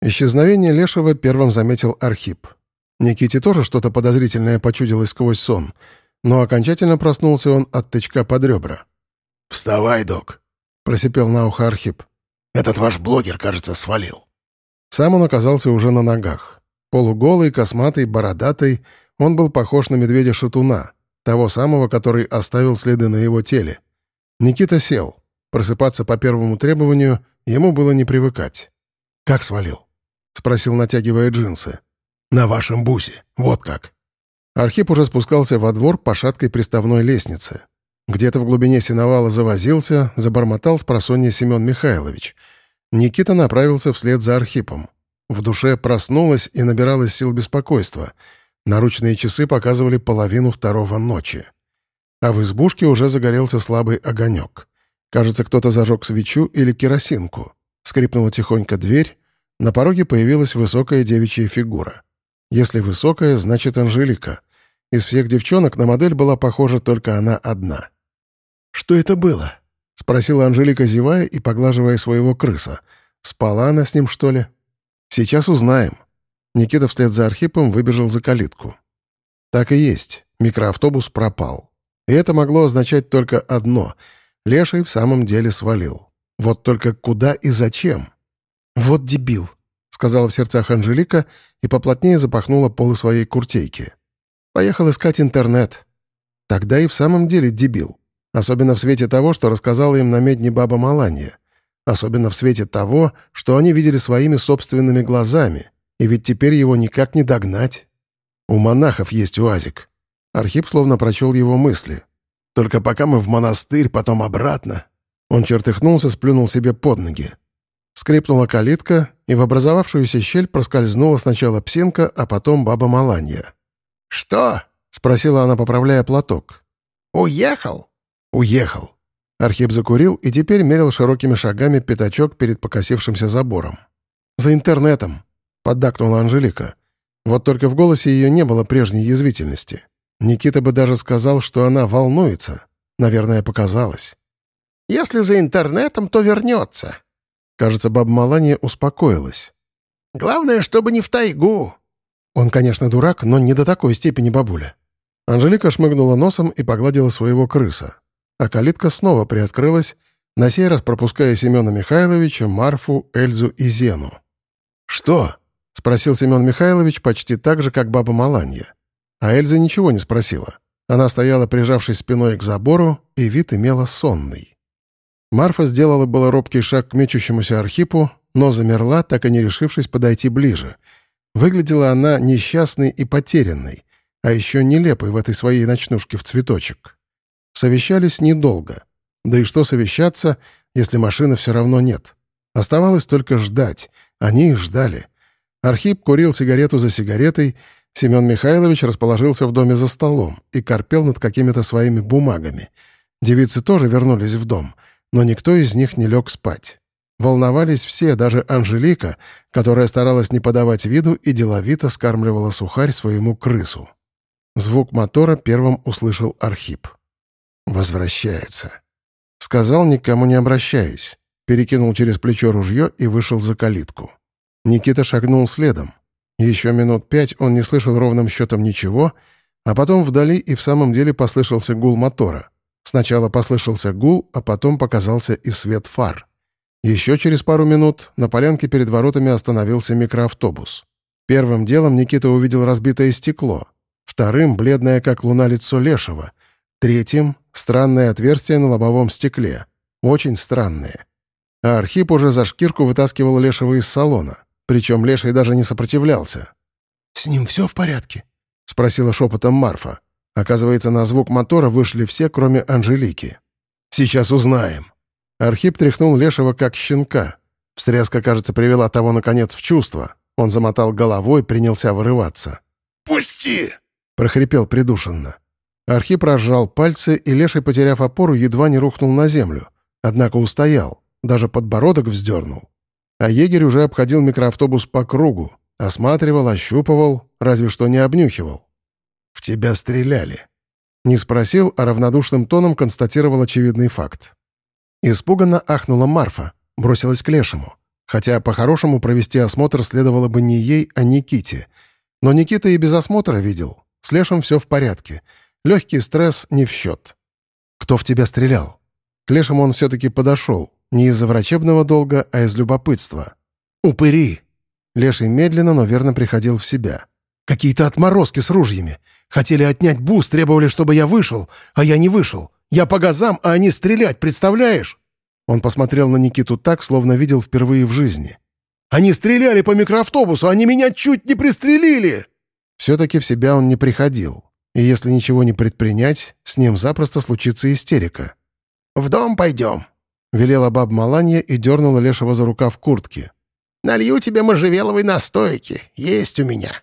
Исчезновение Лешего первым заметил Архип. Никите тоже что-то подозрительное почудилось сквозь сон, но окончательно проснулся он от тычка под ребра. «Вставай, док», — просипел на ухо Архип. «Этот ваш блогер, кажется, свалил». Сам он оказался уже на ногах. Полуголый, косматый, бородатый, он был похож на медведя-шатуна, того самого, который оставил следы на его теле. Никита сел. Просыпаться по первому требованию ему было не привыкать. «Как свалил?» — спросил, натягивая джинсы. «На вашем бусе. Вот как». Архип уже спускался во двор по шаткой приставной лестнице. Где-то в глубине сеновала завозился, забормотал с просонья Семен Михайлович. Никита направился вслед за Архипом. В душе проснулась и набиралась сил беспокойства. Наручные часы показывали половину второго ночи. А в избушке уже загорелся слабый огонек. Кажется, кто-то зажег свечу или керосинку. Скрипнула тихонько дверь. На пороге появилась высокая девичья фигура. Если высокая, значит Анжелика. Из всех девчонок на модель была похожа только она одна. «Что это было?» — спросила Анжелика, зевая и поглаживая своего крыса. «Спала она с ним, что ли?» «Сейчас узнаем». Никита вслед за Архипом выбежал за калитку. Так и есть. Микроавтобус пропал. И это могло означать только одно — Леший в самом деле свалил. Вот только куда и зачем? «Вот дебил», — сказала в сердцах Анжелика и поплотнее запахнула полы своей куртейки. «Поехал искать интернет». Тогда и в самом деле дебил. Особенно в свете того, что рассказала им на медне баба Маланья. Особенно в свете того, что они видели своими собственными глазами. И ведь теперь его никак не догнать. У монахов есть уазик. Архип словно прочел его мысли. Только пока мы в монастырь, потом обратно. Он чертыхнулся, сплюнул себе под ноги. Скрипнула калитка, и в образовавшуюся щель проскользнула сначала псинка, а потом баба Маланья. «Что?» — спросила она, поправляя платок. «Уехал?» Уехал. Архип закурил и теперь мерил широкими шагами пятачок перед покосившимся забором. «За интернетом», — поддакнула Анжелика. Вот только в голосе ее не было прежней язвительности. Никита бы даже сказал, что она волнуется. Наверное, показалось. «Если за интернетом, то вернется». Кажется, баба Малания успокоилась. «Главное, чтобы не в тайгу». Он, конечно, дурак, но не до такой степени бабуля. Анжелика шмыгнула носом и погладила своего крыса а калитка снова приоткрылась, на сей раз пропуская Семена Михайловича, Марфу, Эльзу и Зену. «Что?» — спросил Семен Михайлович почти так же, как баба Маланья. А Эльза ничего не спросила. Она стояла, прижавшись спиной к забору, и вид имела сонный. Марфа сделала было робкий шаг к мечущемуся Архипу, но замерла, так и не решившись подойти ближе. Выглядела она несчастной и потерянной, а еще нелепой в этой своей ночнушке в цветочек. Совещались недолго. Да и что совещаться, если машины все равно нет? Оставалось только ждать. Они их ждали. Архип курил сигарету за сигаретой, Семен Михайлович расположился в доме за столом и корпел над какими-то своими бумагами. Девицы тоже вернулись в дом, но никто из них не лег спать. Волновались все, даже Анжелика, которая старалась не подавать виду и деловито скармливала сухарь своему крысу. Звук мотора первым услышал Архип. «Возвращается», — сказал, никому не обращаясь. Перекинул через плечо ружье и вышел за калитку. Никита шагнул следом. Еще минут пять он не слышал ровным счетом ничего, а потом вдали и в самом деле послышался гул мотора. Сначала послышался гул, а потом показался и свет фар. Еще через пару минут на полянке перед воротами остановился микроавтобус. Первым делом Никита увидел разбитое стекло, вторым — бледное, как луна, лицо Лешего, третьим Странное отверстие на лобовом стекле. Очень странное. А Архип уже за шкирку вытаскивал Лешего из салона. Причем Леший даже не сопротивлялся. «С ним все в порядке?» — спросила шепотом Марфа. Оказывается, на звук мотора вышли все, кроме Анжелики. «Сейчас узнаем». Архип тряхнул Лешего как щенка. Встряска, кажется, привела того, наконец, в чувство. Он замотал головой, принялся вырываться. «Пусти!» — прохрипел придушенно. Архип разжал пальцы, и Леший, потеряв опору, едва не рухнул на землю. Однако устоял, даже подбородок вздернул. А егерь уже обходил микроавтобус по кругу, осматривал, ощупывал, разве что не обнюхивал. «В тебя стреляли». Не спросил, а равнодушным тоном констатировал очевидный факт. Испуганно ахнула Марфа, бросилась к Лешему. Хотя по-хорошему провести осмотр следовало бы не ей, а Никите. Но Никита и без осмотра видел. С Лешем все в порядке. Легкий стресс не в счет. «Кто в тебя стрелял?» К Лешему он все-таки подошел. Не из-за врачебного долга, а из любопытства. «Упыри!» Леший медленно, но верно приходил в себя. «Какие-то отморозки с ружьями. Хотели отнять бус, требовали, чтобы я вышел, а я не вышел. Я по газам, а они стрелять, представляешь?» Он посмотрел на Никиту так, словно видел впервые в жизни. «Они стреляли по микроавтобусу, они меня чуть не пристрелили!» Все-таки в себя он не приходил. И если ничего не предпринять, с ним запросто случится истерика. «В дом пойдем», — велела баб Маланья и дернула Лешего за рукав куртки. «Налью тебе можжевеловой настойки. Есть у меня».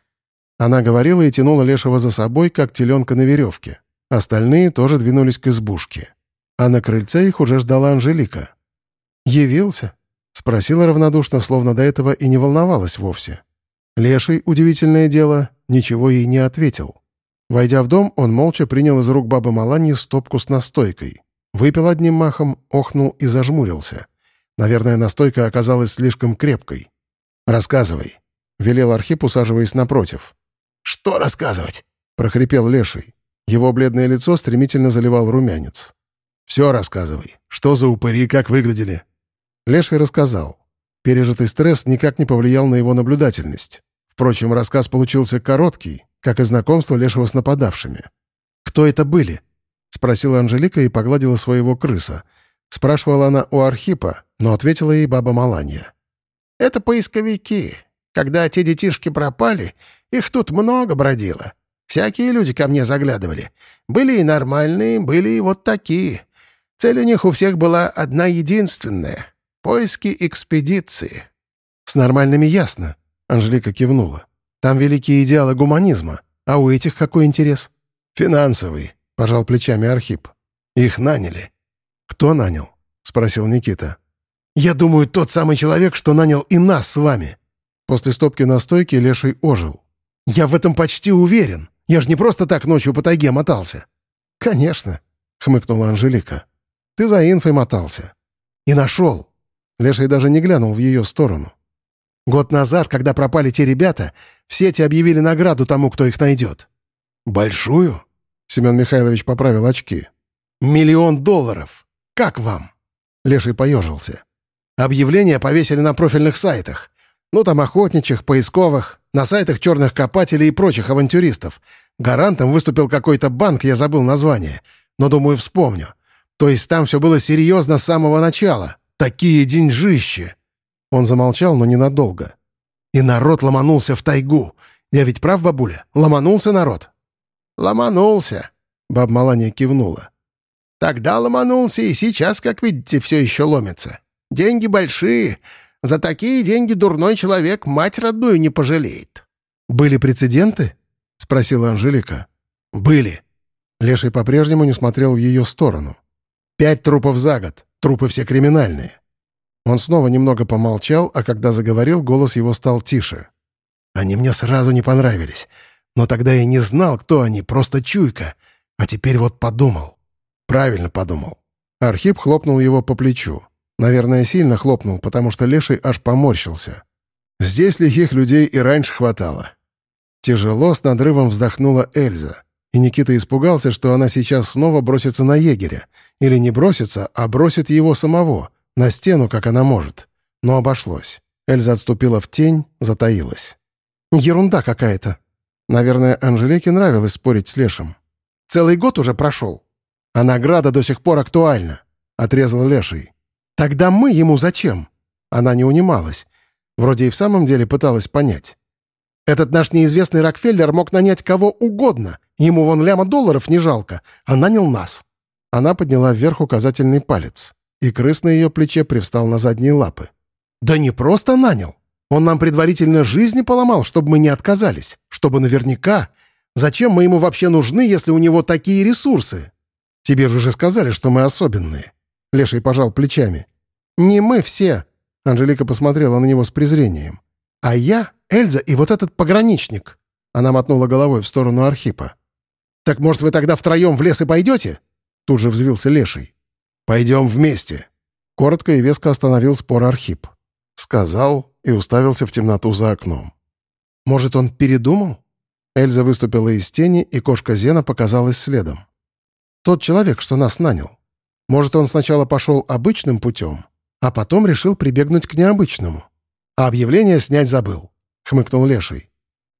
Она говорила и тянула Лешего за собой, как теленка на веревке. Остальные тоже двинулись к избушке. А на крыльце их уже ждала Анжелика. «Явился?» — спросила равнодушно, словно до этого и не волновалась вовсе. Леший, удивительное дело, ничего ей не ответил. Войдя в дом, он молча принял из рук бабы Маланьи стопку с настойкой. Выпил одним махом, охнул и зажмурился. Наверное, настойка оказалась слишком крепкой. «Рассказывай», — велел Архип, усаживаясь напротив. «Что рассказывать?» — прохрипел Леший. Его бледное лицо стремительно заливал румянец. «Все рассказывай. Что за упыри, как выглядели?» Леший рассказал. Пережитый стресс никак не повлиял на его наблюдательность. Впрочем, рассказ получился короткий, как и знакомство Лешего с нападавшими. «Кто это были?» — спросила Анжелика и погладила своего крыса. Спрашивала она у Архипа, но ответила ей баба Маланья. «Это поисковики. Когда те детишки пропали, их тут много бродило. Всякие люди ко мне заглядывали. Были и нормальные, были и вот такие. Цель у них у всех была одна единственная — поиски экспедиции». «С нормальными ясно», — Анжелика кивнула. «Там великие идеалы гуманизма. А у этих какой интерес?» «Финансовый», — пожал плечами Архип. «Их наняли». «Кто нанял?» — спросил Никита. «Я думаю, тот самый человек, что нанял и нас с вами», После стопки настойки Леший ожил. «Я в этом почти уверен. Я же не просто так ночью по тайге мотался». «Конечно», — хмыкнула Анжелика. «Ты за инфой мотался». «И нашел». Леший даже не глянул в ее сторону. «Год назад, когда пропали те ребята, в сети объявили награду тому, кто их найдет». «Большую?» — Семен Михайлович поправил очки. «Миллион долларов. Как вам?» Леший поежился. «Объявления повесили на профильных сайтах. Ну, там охотничьих, поисковых, на сайтах черных копателей и прочих авантюристов. Гарантом выступил какой-то банк, я забыл название. Но, думаю, вспомню. То есть там все было серьезно с самого начала. Такие деньжищи!» Он замолчал, но ненадолго. «И народ ломанулся в тайгу. Я ведь прав, бабуля? Ломанулся народ?» «Ломанулся», — баб Маланья кивнула. «Тогда ломанулся, и сейчас, как видите, все еще ломится. Деньги большие, за такие деньги дурной человек мать родную не пожалеет». «Были прецеденты?» — спросила Анжелика. «Были». Леший по-прежнему не смотрел в ее сторону. «Пять трупов за год. Трупы все криминальные». Он снова немного помолчал, а когда заговорил, голос его стал тише. «Они мне сразу не понравились. Но тогда я не знал, кто они, просто чуйка. А теперь вот подумал». «Правильно подумал». Архип хлопнул его по плечу. Наверное, сильно хлопнул, потому что Леший аж поморщился. Здесь лихих людей и раньше хватало. Тяжело с надрывом вздохнула Эльза. И Никита испугался, что она сейчас снова бросится на егеря. Или не бросится, а бросит его самого, на стену, как она может. Но обошлось. Эльза отступила в тень, затаилась. «Ерунда какая-то». Наверное, Анжелике нравилось спорить с Лешем. «Целый год уже прошел. А награда до сих пор актуальна», — отрезал Леший. Тогда мы ему зачем? Она не унималась. Вроде и в самом деле пыталась понять. Этот наш неизвестный Рокфеллер мог нанять кого угодно. Ему вон ляма долларов не жалко, а нанял нас. Она подняла вверх указательный палец, и крыс на ее плече привстал на задние лапы. «Да не просто нанял. Он нам предварительно жизни поломал, чтобы мы не отказались. Чтобы наверняка. Зачем мы ему вообще нужны, если у него такие ресурсы? Тебе же уже сказали, что мы особенные. Леший пожал плечами. «Не мы все!» Анжелика посмотрела на него с презрением. «А я, Эльза и вот этот пограничник!» Она мотнула головой в сторону Архипа. «Так, может, вы тогда втроем в лес и пойдете?» Тут же взвился Леший. «Пойдем вместе!» Коротко и веско остановил спор Архип. сказал и уставился в темноту за окном. «Может, он передумал?» Эльза выступила из тени, и кошка Зена показалась следом. «Тот человек, что нас нанял. Может, он сначала пошел обычным путем, а потом решил прибегнуть к необычному. А объявление снять забыл», — хмыкнул Леший.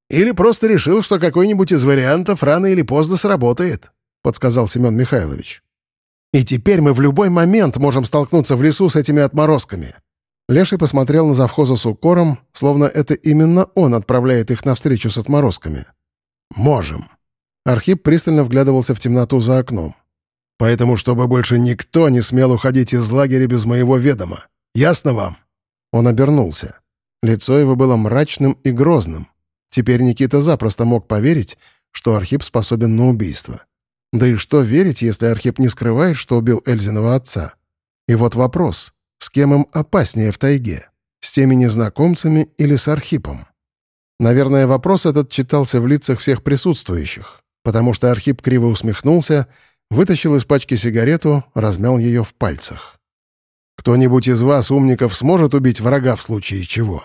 «Или просто решил, что какой-нибудь из вариантов рано или поздно сработает», — подсказал Семен Михайлович. «И теперь мы в любой момент можем столкнуться в лесу с этими отморозками». Леший посмотрел на завхоза с укором, словно это именно он отправляет их навстречу с отморозками. «Можем». Архип пристально вглядывался в темноту за окном. «Поэтому, чтобы больше никто не смел уходить из лагеря без моего ведома. Ясно вам?» Он обернулся. Лицо его было мрачным и грозным. Теперь Никита запросто мог поверить, что Архип способен на убийство. Да и что верить, если Архип не скрывает, что убил Эльзиного отца? И вот вопрос, с кем им опаснее в тайге? С теми незнакомцами или с Архипом? Наверное, вопрос этот читался в лицах всех присутствующих, потому что Архип криво усмехнулся, вытащил из пачки сигарету, размял ее в пальцах. «Кто-нибудь из вас, умников, сможет убить врага в случае чего?»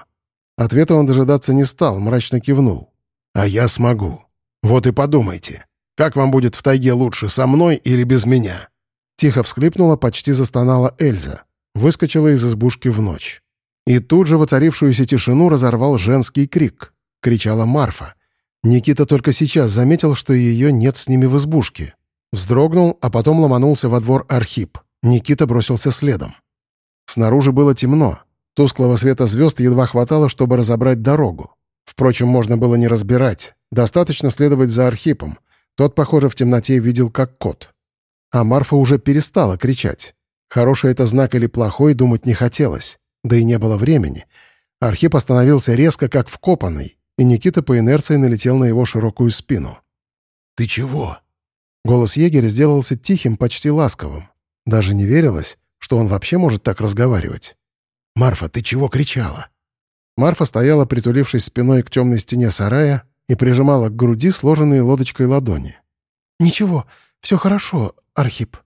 Ответа он дожидаться не стал, мрачно кивнул. «А я смогу. Вот и подумайте, как вам будет в тайге лучше, со мной или без меня?» Тихо всхлипнула, почти застонала Эльза. Выскочила из избушки в ночь. И тут же воцарившуюся тишину разорвал женский крик. — кричала Марфа. Никита только сейчас заметил, что ее нет с ними в избушке. Вздрогнул, а потом ломанулся во двор Архип. Никита бросился следом. Снаружи было темно. Тусклого света звезд едва хватало, чтобы разобрать дорогу. Впрочем, можно было не разбирать. Достаточно следовать за Архипом. Тот, похоже, в темноте видел как кот. А Марфа уже перестала кричать. Хороший это знак или плохой, думать не хотелось. Да и не было времени. Архип остановился резко, как вкопанный и Никита по инерции налетел на его широкую спину. «Ты чего?» Голос егеря сделался тихим, почти ласковым. Даже не верилось, что он вообще может так разговаривать. «Марфа, ты чего кричала?» Марфа стояла, притулившись спиной к темной стене сарая и прижимала к груди сложенные лодочкой ладони. «Ничего, все хорошо, Архип».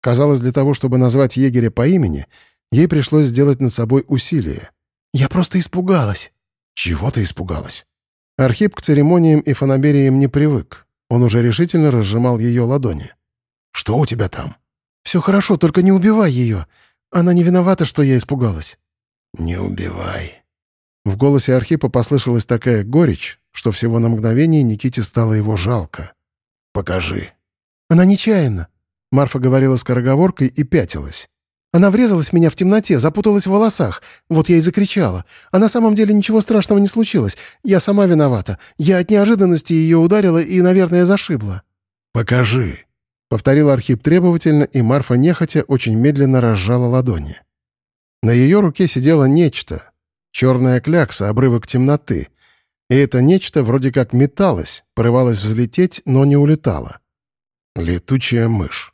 Казалось, для того, чтобы назвать егеря по имени, ей пришлось сделать над собой усилие. «Я просто испугалась». «Чего ты испугалась?» Архип к церемониям и фанабериям не привык. Он уже решительно разжимал ее ладони. «Что у тебя там?» «Все хорошо, только не убивай ее. Она не виновата, что я испугалась». «Не убивай». В голосе Архипа послышалась такая горечь, что всего на мгновение Никите стало его жалко. «Покажи». «Она нечаянно», — Марфа говорила скороговоркой и пятилась. Она врезалась в меня в темноте, запуталась в волосах. Вот я и закричала. А на самом деле ничего страшного не случилось. Я сама виновата. Я от неожиданности ее ударила и, наверное, зашибла». «Покажи», — повторил Архип требовательно, и Марфа нехотя очень медленно разжала ладони. На ее руке сидело нечто. Черная клякса, обрывок темноты. И это нечто вроде как металось, порывалось взлететь, но не улетало. Летучая мышь.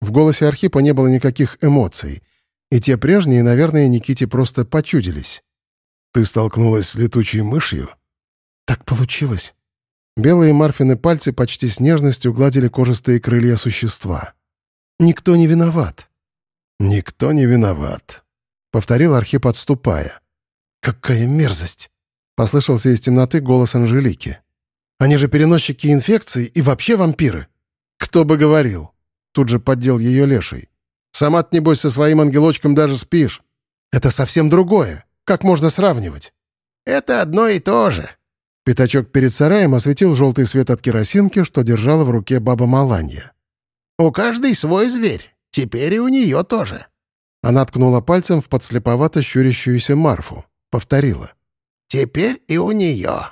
В голосе Архипа не было никаких эмоций. И те прежние, наверное, Никите просто почудились. «Ты столкнулась с летучей мышью?» «Так получилось». Белые Марфины пальцы почти с нежностью гладили кожистые крылья существа. «Никто не виноват». «Никто не виноват», — повторил Архип, отступая. «Какая мерзость!» — послышался из темноты голос Анжелики. «Они же переносчики инфекций и вообще вампиры!» «Кто бы говорил!» Тут же поддел ее леший. «Сама ты, небось, со своим ангелочком даже спишь. Это совсем другое. Как можно сравнивать?» «Это одно и то же». Пятачок перед сараем осветил желтый свет от керосинки, что держала в руке баба Маланья. «У каждой свой зверь. Теперь и у нее тоже». Она ткнула пальцем в подслеповато щурящуюся Марфу. Повторила. «Теперь и у нее».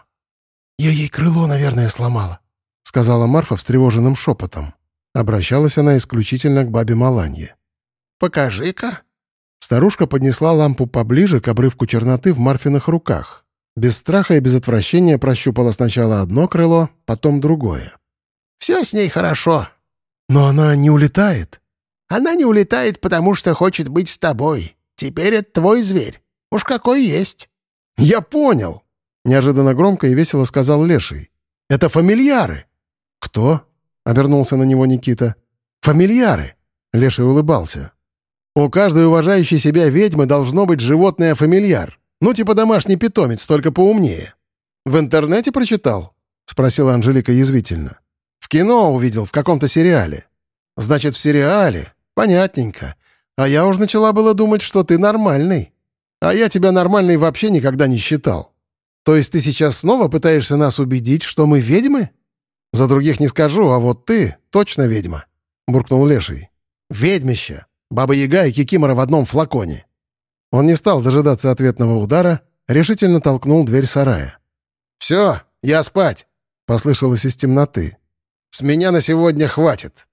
«Я ей крыло, наверное, сломала», — сказала Марфа встревоженным шепотом. Обращалась она исключительно к бабе Маланье. «Покажи-ка». Старушка поднесла лампу поближе к обрывку черноты в Марфиных руках. Без страха и без отвращения прощупала сначала одно крыло, потом другое. «Все с ней хорошо». «Но она не улетает». «Она не улетает, потому что хочет быть с тобой. Теперь это твой зверь. Уж какой есть». «Я понял», — неожиданно громко и весело сказал Леший. «Это фамильяры». «Кто?» Обернулся на него Никита. «Фамильяры!» — Леший улыбался. «У каждой уважающей себя ведьмы должно быть животное-фамильяр. Ну, типа домашний питомец, только поумнее. В интернете прочитал? Спросила Анжелика язвительно. В кино увидел, в каком-то сериале. Значит, в сериале. Понятненько. А я уж начала было думать, что ты нормальный. А я тебя нормальной вообще никогда не считал. То есть ты сейчас снова пытаешься нас убедить, что мы ведьмы? За других не скажу, а вот ты точно ведьма», — буркнул Леший. «Ведьмище! Баба-яга и Кикимора в одном флаконе». Он не стал дожидаться ответного удара, решительно толкнул дверь сарая. «Все, я спать!» — послышалось из темноты. «С меня на сегодня хватит!»